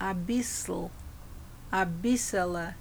abyssal, abissala